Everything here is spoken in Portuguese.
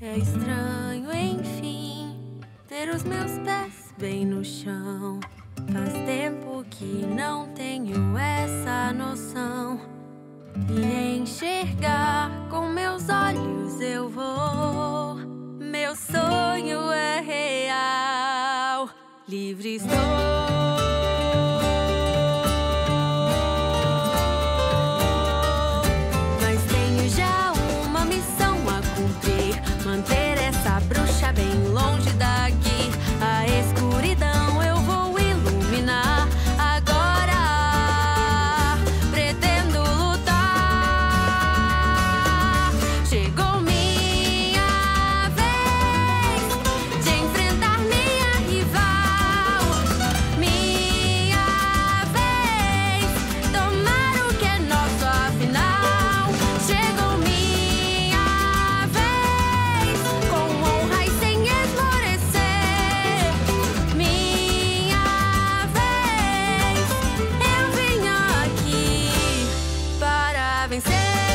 É estranho, enfim, ter os meus pés bem no chão. Faz tempo que não tenho essa noção. E enxergar com meus olhos eu vou. Meu sonho é real. Livre estou. pensei.